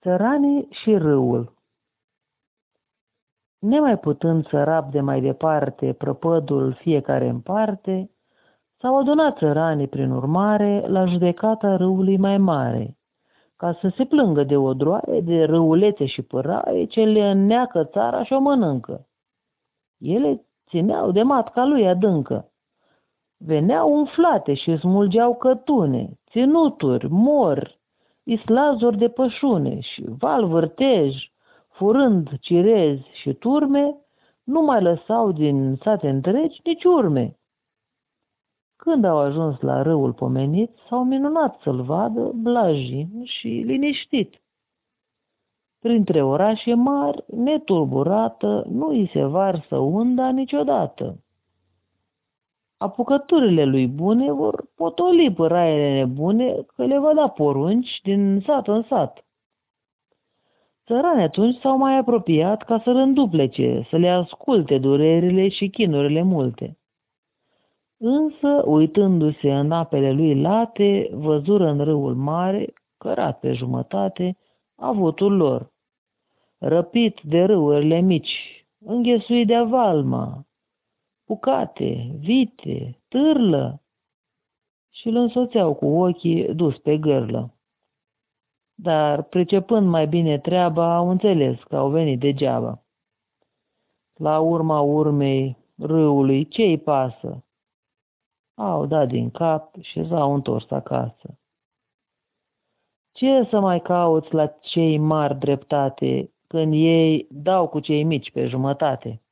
Țăranii și râul Nemai putând să rabde mai departe prăpădul fiecare în parte, s-au adunat țăranii prin urmare la judecata râului mai mare, ca să se plângă de o droaie de râulețe și păraie ce le înneacă țara și o mănâncă. Ele țineau de matca lui adâncă. Veneau umflate și smulgeau cătune, ținuturi, mor, islazuri de pășune și val vârtej, furând cirezi și turme, nu mai lăsau din sate întregi nici urme. Când au ajuns la râul pomenit, s-au minunat să-l vadă blajin și liniștit. Printre orașe mari, neturburată, nu îi se varsă unda niciodată apucăturile lui bune vor potoli păraiele nebune că le va da porunci din sat în sat. Țăranii atunci s-au mai apropiat ca să-l înduplece, să le asculte durerile și chinurile multe. Însă, uitându-se în apele lui late, văzură în râul mare, cărat pe jumătate, avutul lor. Răpit de râurile mici, înghesuit de avalma, pucate, vite, târlă și îl însoțeau cu ochii dus pe gârlă. Dar, pricepând mai bine treaba, au înțeles că au venit degeaba. La urma urmei râului, ce-i pasă? Au dat din cap și s-au întors acasă. Ce să mai cauți la cei mari dreptate când ei dau cu cei mici pe jumătate?